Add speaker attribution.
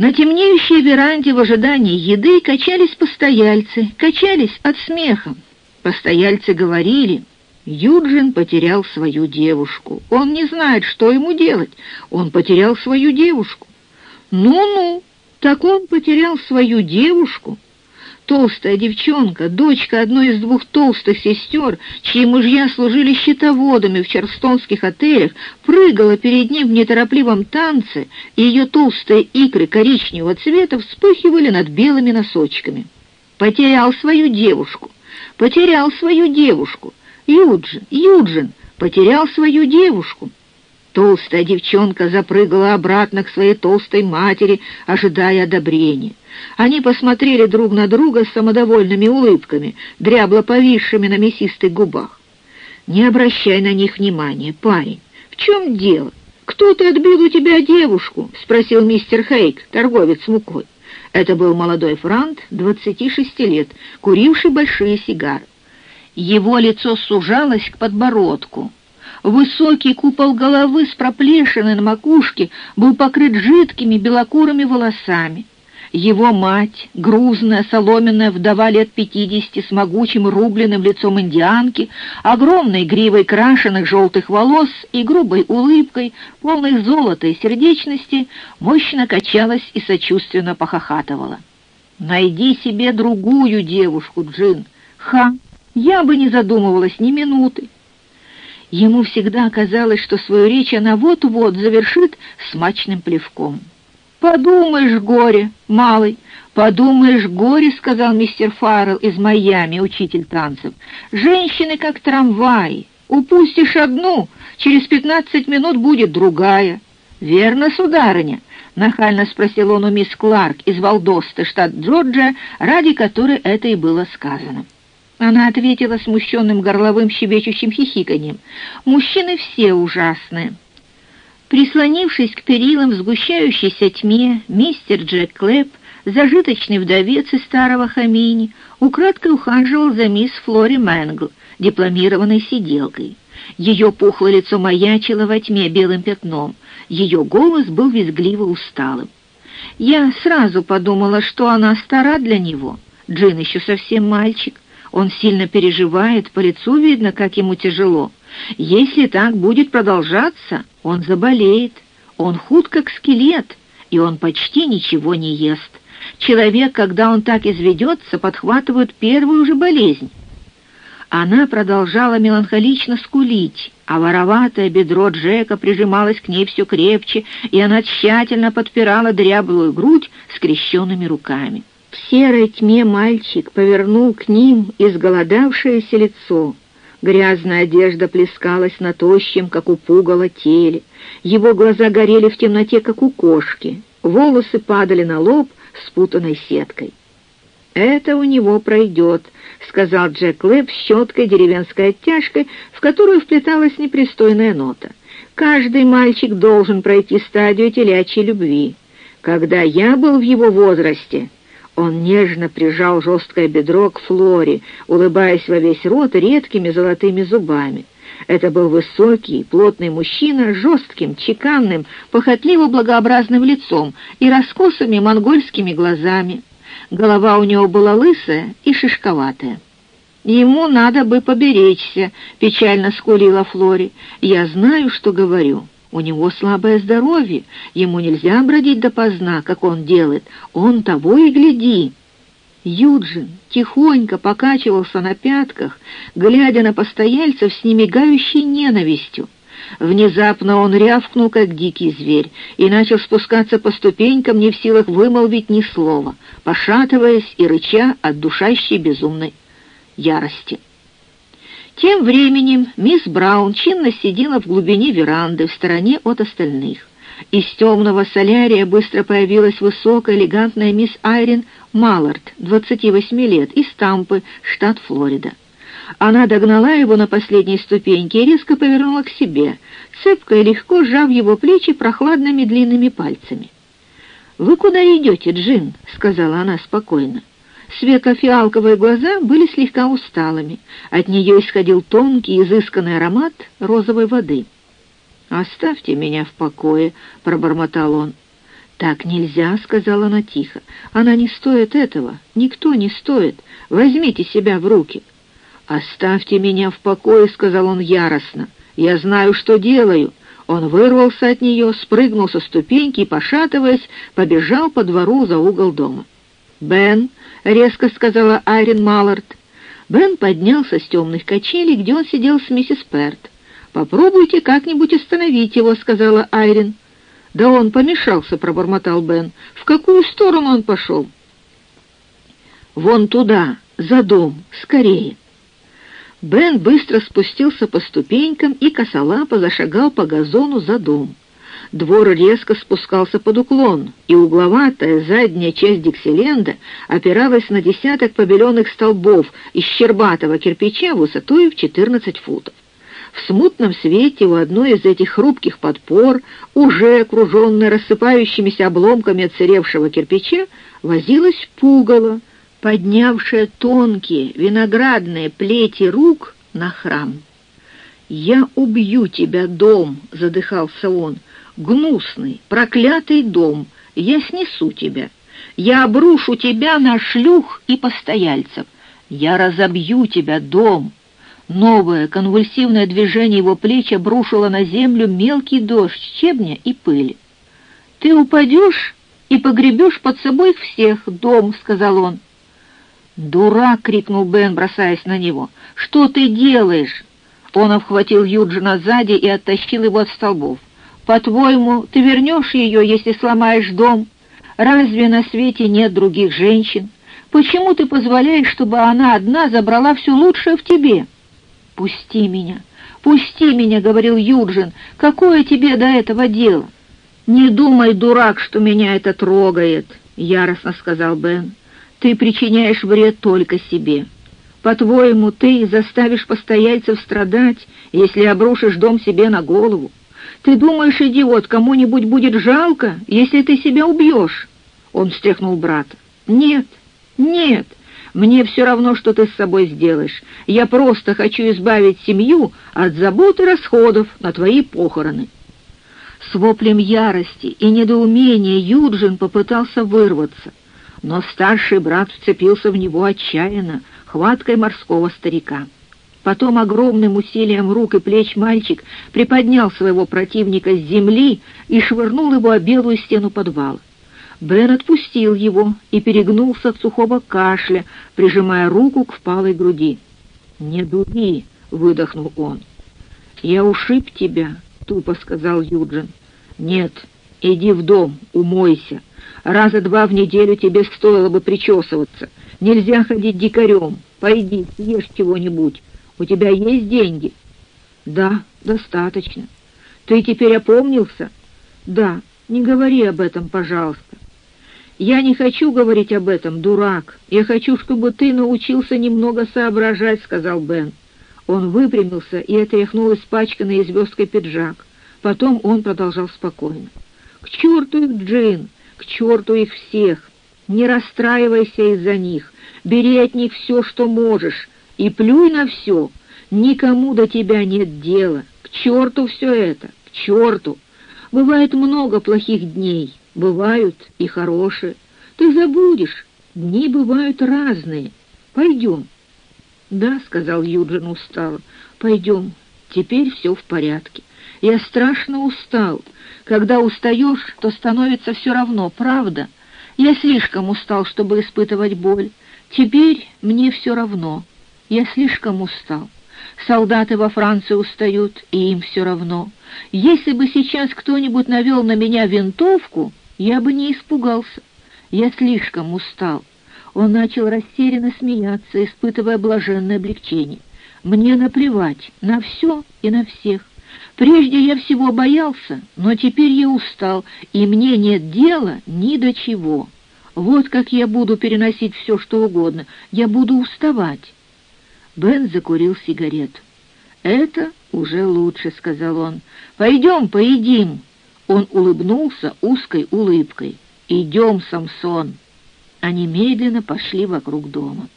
Speaker 1: На темнеющей веранде в ожидании еды качались постояльцы, качались от смеха. Постояльцы говорили, Юджин потерял свою девушку. Он не знает, что ему делать. Он потерял свою девушку. Ну-ну, так он потерял свою девушку. Толстая девчонка, дочка одной из двух толстых сестер, чьи мужья служили счетоводами в чарстонских отелях, прыгала перед ним в неторопливом танце, и ее толстые икры коричневого цвета вспыхивали над белыми носочками. Потерял свою девушку, потерял свою девушку. Юджин, Юджин, потерял свою девушку. Толстая девчонка запрыгала обратно к своей толстой матери, ожидая одобрения. Они посмотрели друг на друга с самодовольными улыбками, дрябло повисшими на мясистых губах. «Не обращай на них внимания, парень. В чем дело? Кто ты отбил у тебя девушку?» — спросил мистер Хейк, торговец мукой. Это был молодой франт, двадцати шести лет, куривший большие сигары. Его лицо сужалось к подбородку. Высокий купол головы с проплешиной на макушке был покрыт жидкими белокурыми волосами. Его мать, грузная соломенная вдова лет пятидесяти с могучим рубленным лицом индианки, огромной гривой крашеных желтых волос и грубой улыбкой, полной золота и сердечности, мощно качалась и сочувственно похохатывала. «Найди себе другую девушку, Джин! Ха! Я бы не задумывалась ни минуты!» Ему всегда казалось, что свою речь она вот-вот завершит смачным плевком. «Подумаешь, горе, малый, подумаешь, горе», — сказал мистер Фаррелл из Майами, учитель танцев. «Женщины как трамваи. Упустишь одну, через пятнадцать минут будет другая». «Верно, сударыня?» — нахально спросил он у мисс Кларк из Валдоста, штат Джорджия, ради которой это и было сказано. Она ответила смущенным горловым щебечущим хихиканьем. «Мужчины все ужасные». Прислонившись к перилам в сгущающейся тьме, мистер Джек Клэп, зажиточный вдовец из старого хамини, украдкой ухаживал за мисс Флори Мэнгл, дипломированной сиделкой. Ее пухлое лицо маячило во тьме белым пятном, ее голос был визгливо усталым. Я сразу подумала, что она стара для него. Джин еще совсем мальчик. Он сильно переживает, по лицу видно, как ему тяжело. Если так будет продолжаться, он заболеет. Он худ, как скелет, и он почти ничего не ест. Человек, когда он так изведется, подхватывает первую же болезнь. Она продолжала меланхолично скулить, а вороватое бедро Джека прижималось к ней все крепче, и она тщательно подпирала дряблую грудь скрещенными руками. В серой тьме мальчик повернул к ним изголодавшееся лицо. Грязная одежда плескалась на тощем, как у пугала, теле. Его глаза горели в темноте, как у кошки. Волосы падали на лоб спутанной сеткой. «Это у него пройдет», — сказал Джек Лэб с щеткой деревенской оттяжкой, в которую вплеталась непристойная нота. «Каждый мальчик должен пройти стадию телячьей любви. Когда я был в его возрасте, он нежно прижал жесткое бедро к Флоре, улыбаясь во весь рот редкими золотыми зубами. Это был высокий, плотный мужчина с жестким, чеканным, похотливо-благообразным лицом и раскосыми монгольскими глазами. Голова у него была лысая и шишковатая. «Ему надо бы поберечься», — печально скулила Флори. «Я знаю, что говорю». У него слабое здоровье, ему нельзя бродить допоздна, как он делает, он того и гляди. Юджин тихонько покачивался на пятках, глядя на постояльцев с немигающей ненавистью. Внезапно он рявкнул, как дикий зверь, и начал спускаться по ступенькам, не в силах вымолвить ни слова, пошатываясь и рыча от душащей безумной ярости. Тем временем мисс Браун чинно сидела в глубине веранды, в стороне от остальных. Из темного солярия быстро появилась высокая, элегантная мисс Айрин Маллард, 28 лет, из Тампы, штат Флорида. Она догнала его на последней ступеньке и резко повернула к себе, цепко и легко сжав его плечи прохладными длинными пальцами. «Вы куда идете, Джин?» — сказала она спокойно. Светло-фиалковые глаза были слегка усталыми. От нее исходил тонкий, изысканный аромат розовой воды. «Оставьте меня в покое», — пробормотал он. «Так нельзя», — сказала она тихо. «Она не стоит этого. Никто не стоит. Возьмите себя в руки». «Оставьте меня в покое», — сказал он яростно. «Я знаю, что делаю». Он вырвался от нее, спрыгнул со ступеньки и, пошатываясь, побежал по двору за угол дома. «Бен», — резко сказала Айрин Маллард. Бен поднялся с темных качелей, где он сидел с миссис Перт. «Попробуйте как-нибудь остановить его», — сказала Айрин. «Да он помешался», — пробормотал Бен. «В какую сторону он пошел?» «Вон туда, за дом, скорее». Бен быстро спустился по ступенькам и косолапо зашагал по газону за дом. Двор резко спускался под уклон, и угловатая задняя часть Диксиленда опиралась на десяток побеленных столбов из щербатого кирпича высотой в 14 футов. В смутном свете у одной из этих хрупких подпор, уже окруженной рассыпающимися обломками отсыревшего кирпича, возилась пугало, поднявшая тонкие виноградные плети рук на храм. «Я убью тебя, дом!» — задыхался он. «Гнусный, проклятый дом! Я снесу тебя! Я обрушу тебя на шлюх и постояльцев! Я разобью тебя, дом!» Новое конвульсивное движение его плеч обрушило на землю мелкий дождь щебня и пыли. «Ты упадешь и погребешь под собой всех, дом», — сказал он. «Дурак!» — крикнул Бен, бросаясь на него. «Что ты делаешь?» Он обхватил Юджина сзади и оттащил его от столбов. «По-твоему, ты вернешь ее, если сломаешь дом? Разве на свете нет других женщин? Почему ты позволяешь, чтобы она одна забрала все лучшее в тебе?» «Пусти меня! Пусти меня!» — говорил Юджин. «Какое тебе до этого дело?» «Не думай, дурак, что меня это трогает!» — яростно сказал Бен. «Ты причиняешь вред только себе. По-твоему, ты заставишь постояльцев страдать, если обрушишь дом себе на голову? Ты думаешь, идиот, кому-нибудь будет жалко, если ты себя убьешь?» Он встряхнул брата. «Нет, нет!» Мне все равно, что ты с собой сделаешь. Я просто хочу избавить семью от забот и расходов на твои похороны». С воплем ярости и недоумения Юджин попытался вырваться, но старший брат вцепился в него отчаянно, хваткой морского старика. Потом огромным усилием рук и плеч мальчик приподнял своего противника с земли и швырнул его о белую стену подвала. Бен отпустил его и перегнулся от сухого кашля, прижимая руку к впалой груди. «Не дури!» — выдохнул он. «Я ушиб тебя», — тупо сказал Юджин. «Нет, иди в дом, умойся. Раза два в неделю тебе стоило бы причесываться. Нельзя ходить дикарем. Пойди, съешь чего-нибудь. У тебя есть деньги?» «Да, достаточно. Ты теперь опомнился?» «Да, не говори об этом, пожалуйста. «Я не хочу говорить об этом, дурак. Я хочу, чтобы ты научился немного соображать», — сказал Бен. Он выпрямился и отряхнул испачканный звездкой пиджак. Потом он продолжал спокойно. «К черту их, Джин! К черту их всех! Не расстраивайся из-за них. Бери от них все, что можешь, и плюй на все. Никому до тебя нет дела. К черту все это! К черту! Бывает много плохих дней» бывают и хорошие. Ты забудешь, дни бывают разные. Пойдем. Да, сказал Юджин устало. Пойдем. Теперь все в порядке. Я страшно устал. Когда устаешь, то становится все равно, правда? Я слишком устал, чтобы испытывать боль. Теперь мне все равно. Я слишком устал. Солдаты во Франции устают, и им все равно. Если бы сейчас кто-нибудь навел на меня винтовку, я бы не испугался. Я слишком устал. Он начал растерянно смеяться, испытывая блаженное облегчение. Мне наплевать на все и на всех. Прежде я всего боялся, но теперь я устал, и мне нет дела ни до чего. Вот как я буду переносить все, что угодно. Я буду уставать. Бен закурил сигарету. «Это уже лучше», — сказал он. «Пойдем поедим». Он улыбнулся узкой улыбкой. «Идем, Самсон!» Они медленно пошли вокруг дома.